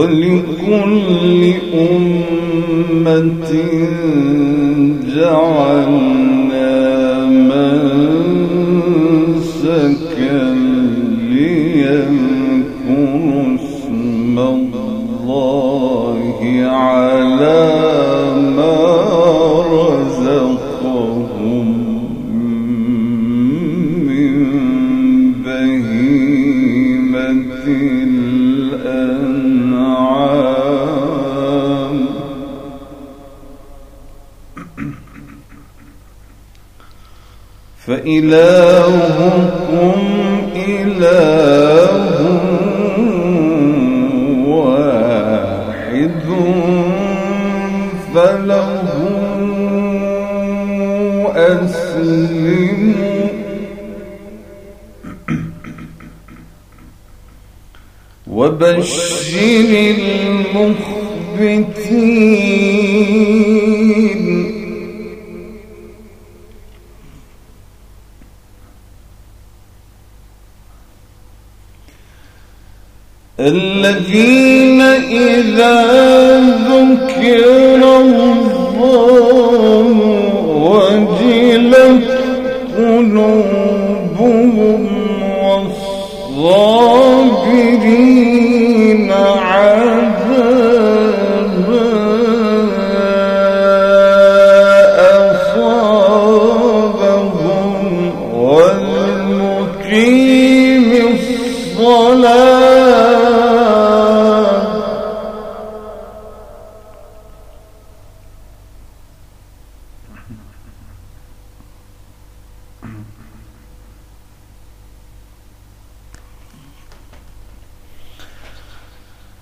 ولكل أمة جعلنا فإلهكم إله واحد فله أسلموا. وبشر المخبتين الذين إذا ذكر الله وجلت قلوبهم والصابرين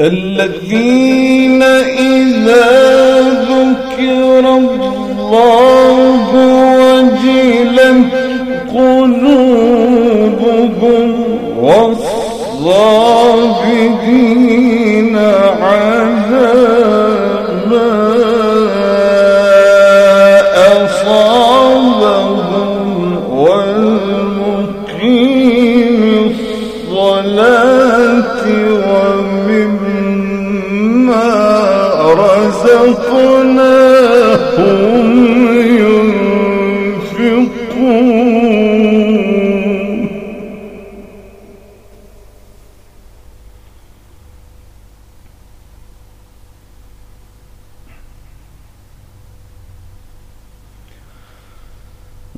الذين إذا ذكر الله وجلت قلوبهم والصابرين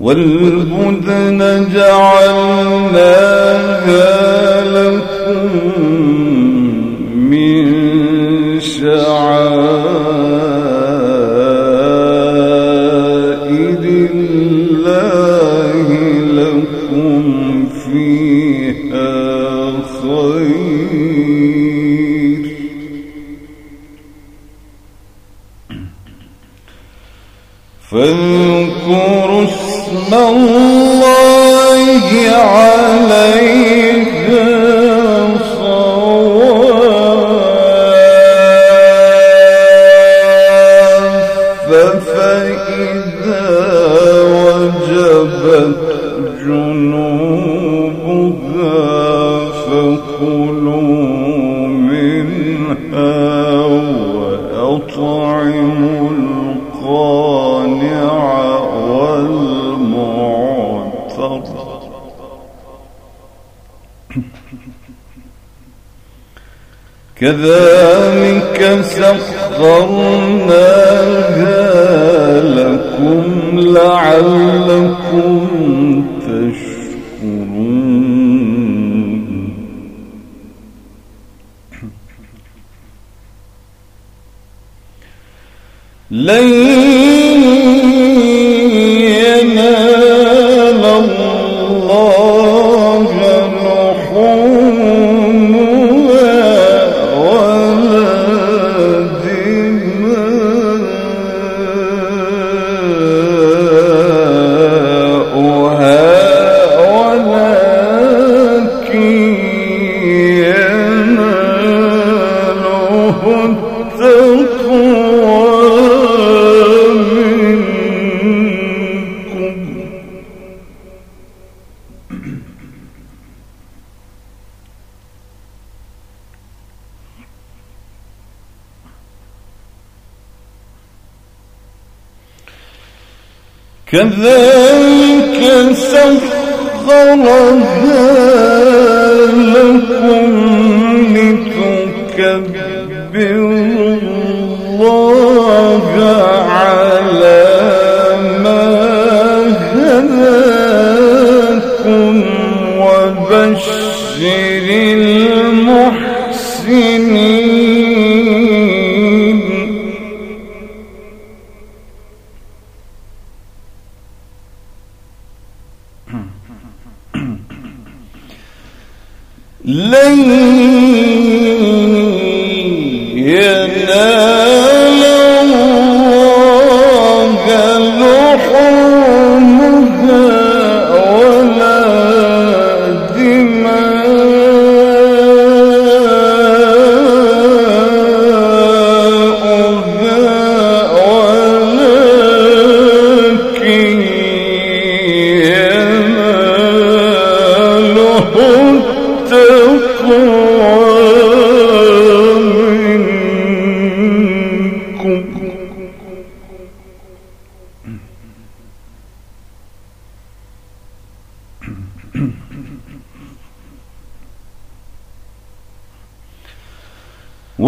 والبدن جعلناها لكم من شعائر كذلك سخرناها لكم لعلكم تشكرون. لن كذلك سخرها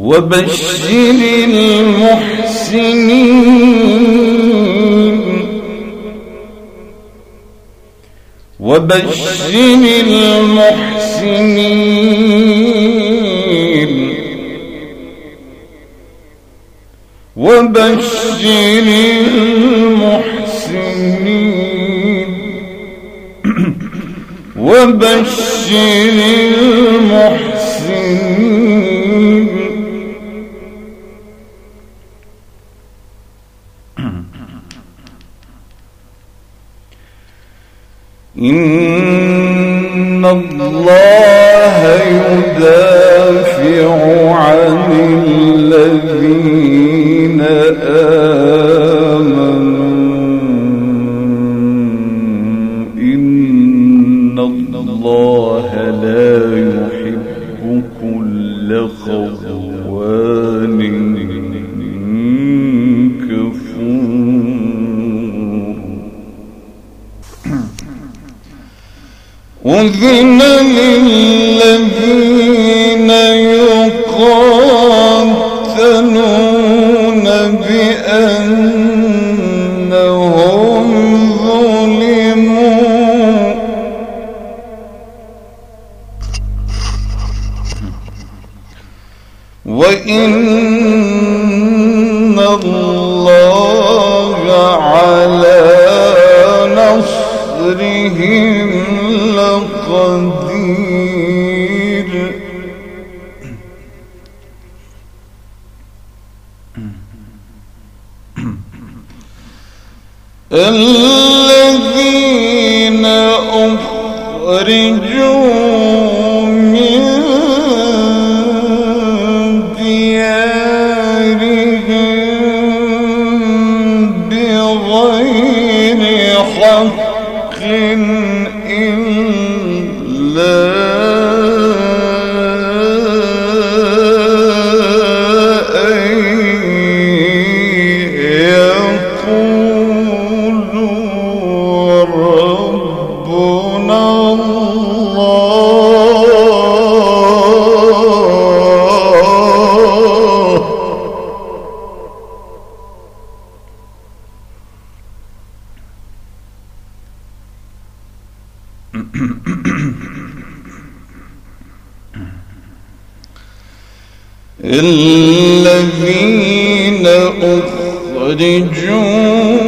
وبشر المحسنين. وبشر المحسنين. وبشر المحسنين. وبشر المحسنين. إن الله يدافع عن الذين آمنوا. إن الله الذين أخرجوا الذين أخرجوا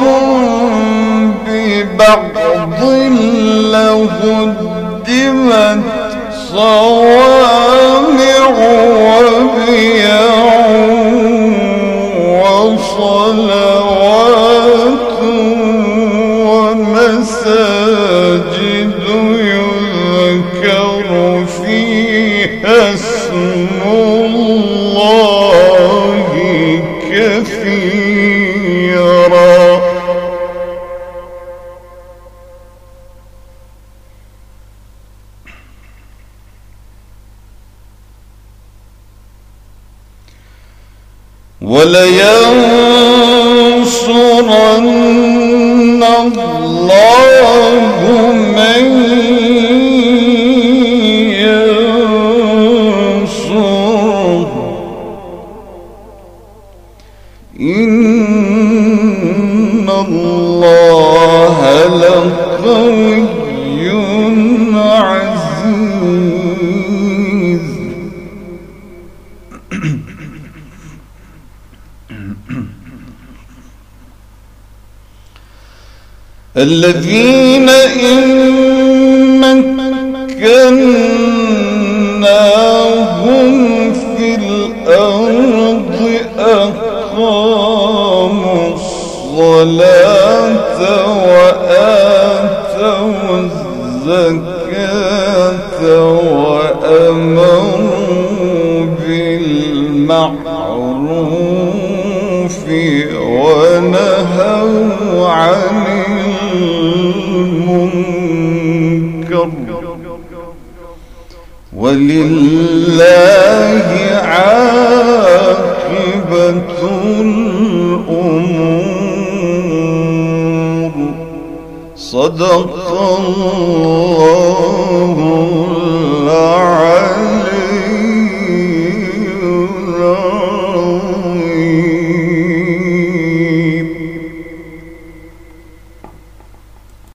بعضهم ببعض لهدمت صوامع وبيع وصلوات ومساجد يذكر فيها اسم الله كثيرا ولينصرن الله من الله الذين إن ولله عاقبة الأمور. صدق الله